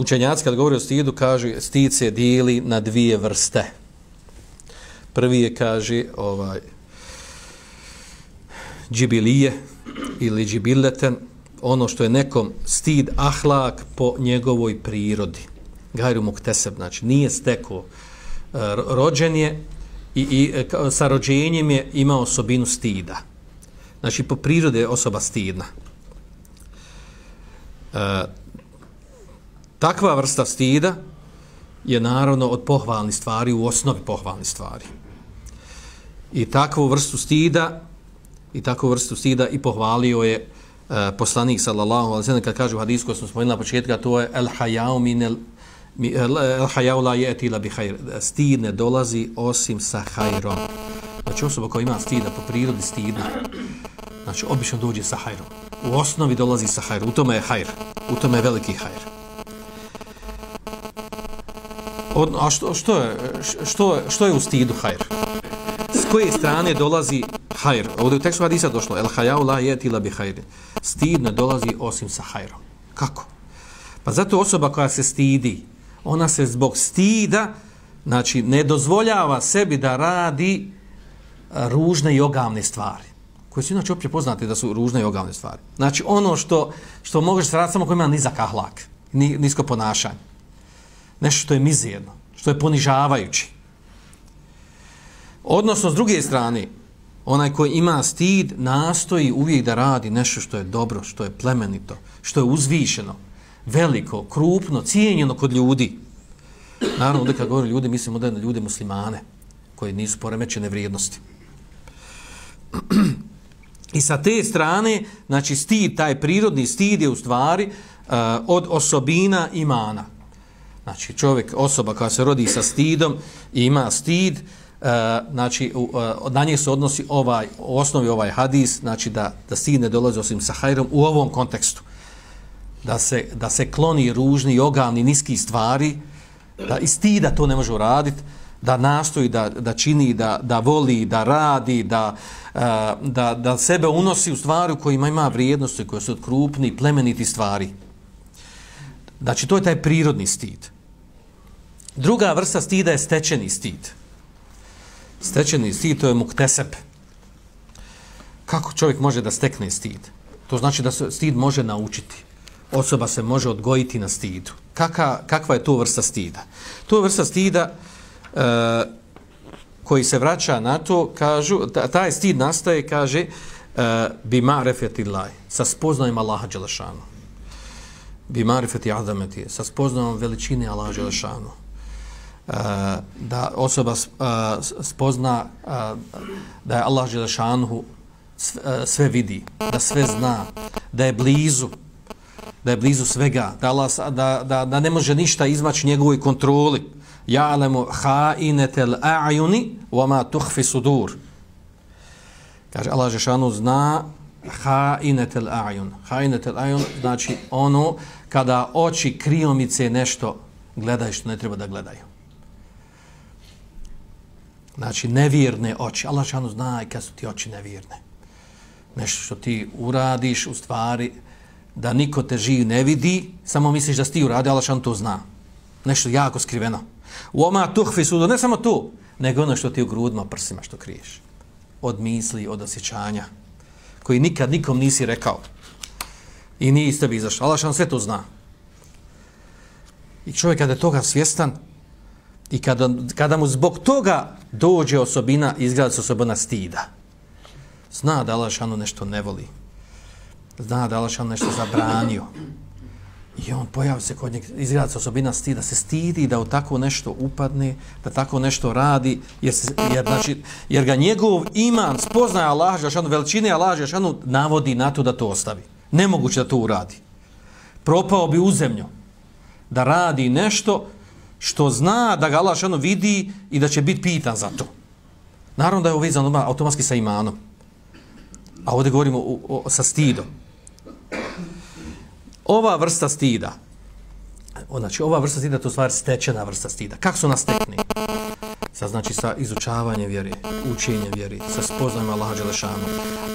učenjaci kad govori o stidu, kaže, stid se dijeli na dvije vrste. Prvi je, kaže, ovaj, džibilije ili džibileten, ono što je nekom stid ahlak po njegovoj prirodi. Gajru mukteseb, znači nije steko e, rođen je i, i e, sa rođenjem je imao osobinu stida. Znači po prirode je osoba stidna. E, takva vrsta stida je naravno od pohvalnih stvari, u osnovi pohvalnih stvari. I takvu vrstu stida i takvu vrstu stida i pohvalio je uh, poslanik sallallahu alejhi ve sellem kad kaže u hadisu koji smo spomenuli na početku to je el hayau min el el hayau la yati la bi khair e, stid ne dolazi osim sa hajrom znači osoba koja ima stida po prirodi stida znači obično dođe sa hajrom u osnovi dolazi sa hajrom u tome je hajr u tome je veliki hajr Od, a što, što, je, što, što je u stidu hajr? S koje strane dolazi hajr. Ovdje u tekstu hadisa došlo, el hajau la je tila bi hajri. Stid ne dolazi osim sa hajrom. Kako? Pa zato osoba koja se stidi, ona se zbog stida, znači, ne dozvoljava sebi da radi e, ružne i ogavne stvari koje su inače opće poznate da su ružne i ogavne stvari. Znači, ono što, što možeš se raditi samo ko ima nizak ahlak, nisko ponašanje. Nešto što je mizirno, što je ponižavajući. Odnosno, s druge strane, onaj koji ima stid nastoji uvijek da radi nešto što je dobro, što je plemenito, što je uzvišeno, veliko, krupno, cijenjeno kod ljudi. Naravno, ovdje kad govori ljudi, mislimo da je na ljude muslimane, koji nisu poremećene vrijednosti. I sa te strane, znači stid, taj prirodni stid je u stvari uh, od osobina imana. Znači čovjek, osoba koja se rodi sa stidom i ima stid, E, znači e, na njih se odnosi ovaj u osnovi ovaj hadis znači da da stid ne dolazi osim sa hajrom u ovom kontekstu. Da se da se kloni ružni ogavni niski stvari da i stida to ne može uraditi da nastoji da, da čini da, da voli da radi da, e, da, da sebe unosi u stvari u kojima ima vrijednosti koje su od krupni plemeniti stvari znači to je taj prirodni stid druga vrsta stida je stečeni stid stečeni stid, to je muktesep. Kako čovjek može da stekne stid? To znači da se stid može naučiti. Osoba se može odgojiti na stidu. Kaka, kakva je to vrsta stida? To je vrsta stida e, koji se vraća na to, kažu, taj stid nastaje, kaže, e, bi ma'refetillah, sa spoznajem Allaha Đelešanu. Bi marefeti adameti, sa spoznajem veličine Allaha Đelešanu da osoba spozna da je Allah Želešanhu sve vidi, da sve zna, da je blizu, da je blizu svega, da, Allah, da, da, da ne može ništa izmaći njegovoj kontroli. Ja'lemu ha'inetel a'juni wa ma tuhfi sudur. Kaže, Allah Želešanhu zna ha'inetel a'jun. Ha'inetel a'jun znači ono kada oči kriomice nešto gledaju što ne treba da gledaju. Znači, nevjerne oči. Allah šanu zna i kad su ti oči nevjerne. Nešto što ti uradiš, u stvari, da niko te živ ne vidi, samo misliš da si ti uradi, Allah šanu to zna. Nešto jako skriveno. U oma tuhfi sudu, ne samo tu, nego ono što ti u grudima prsima što kriješ. Od misli, od osjećanja, koji nikad nikom nisi rekao. I nije iz tebe izašao. Allah sve to zna. I čovjek kada je toga svjestan, I kada, kada mu zbog toga dođe osobina, izgleda se osobina stida. Zna da Alašanu nešto ne voli. Zna da Alašanu nešto zabranio. I on pojavi se kod njeg, izgleda se osobina stida, se stidi da u tako nešto upadne, da tako nešto radi, jer, se, jer, znači, jer ga njegov iman spoznaje Allah, Žešanu, veličine Allah, Žešanu, navodi na to da to ostavi. Nemoguće da to uradi. Propao bi u zemlju da radi nešto što zna da ga Allah šano vidi i da će biti pitan za to. Naravno da je uvezan automatski sa imanom. A ovdje govorimo o, o, sa stidom. Ova vrsta stida, znači ova vrsta stida to je stvar stečena vrsta stida. Kako su nas tekni? Sa, znači sa izučavanjem vjere, učenjem vjere, sa spoznajem Allaha Đelešanu.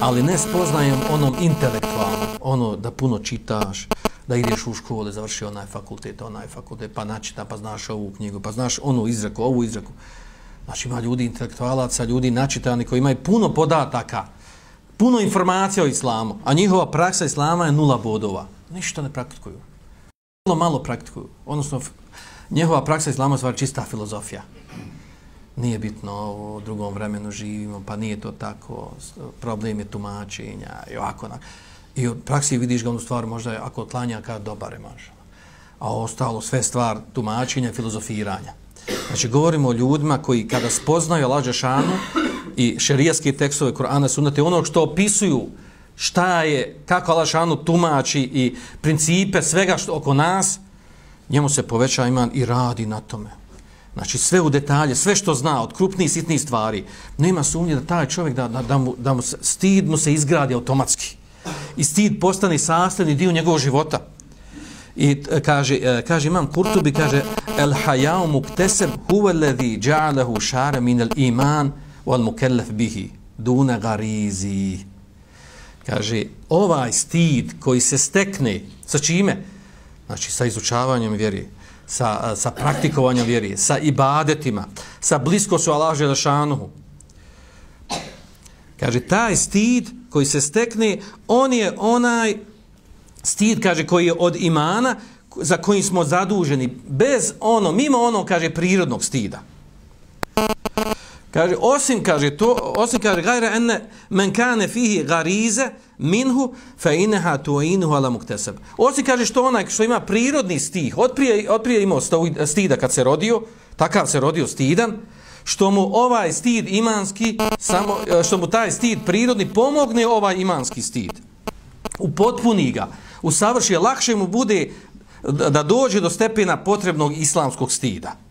Ali ne spoznajem onom intelektualnom, ono da puno čitaš, da ideš u škole, završi onaj fakultet, onaj fakultet, pa načita, pa znaš ovu knjigu, pa znaš onu izreku, ovu izreku. Znači ima ljudi intelektualaca, ljudi načitani koji imaju puno podataka, puno informacija o islamu, a njihova praksa islama je nula bodova. Ništa ne praktikuju. Malo malo praktikuju. Odnosno, njihova praksa islama je čista filozofija. Nije bitno, u drugom vremenu živimo, pa nije to tako, problem je tumačenja i ovako. I u praksi vidiš ga onu stvar, možda ako klanja kao dobar je maža. A ostalo sve stvar tumačenja i filozofiranja. Znači, govorimo o ljudima koji kada spoznaju Allah Žešanu i šerijaske tekstove Kur'ana sunate, ono što opisuju šta je, kako Allah Žešanu tumači i principe svega što oko nas, njemu se poveća iman i radi na tome. Znači, sve u detalje, sve što zna od krupnih sitnih stvari, nema sumnje da taj čovjek, da, da, da, mu, da mu se, stid mu se izgradi automatski. I stid postane sastavni dio njegovog života. I kaže, e, kaže imam Kurtubi, kaže El hajao mukteseb huve ledhi ja'alehu šare min el iman wal mukellef bihi duna garizi. Kaže, ovaj stid koji se stekne, sa čime? Znači, sa izučavanjem vjeri, sa, sa praktikovanjem vjeri, sa ibadetima, sa blisko su Allah Želešanuhu. Kaže, taj stid koji se stekne, on je onaj stid, kaže, koji je od imana, za kojim smo zaduženi, bez ono, mimo ono, kaže, prirodnog stida. Kaže, osim, kaže, to, osim, kaže, gajra ene, men kane fihi garize, minhu, fe ineha tuinuhu ala mukteseb. Osim, kaže, što onaj, što ima prirodni stih, otprije, otprije imao stida kad se rodio, takav se rodio stidan, što mu ovaj stid imanski, samo, e, što mu taj stid prirodni pomogne ovaj imanski stid. Upotpuni ga usavrši, lakše mu bude da dođe do stepena potrebnog islamskog stida.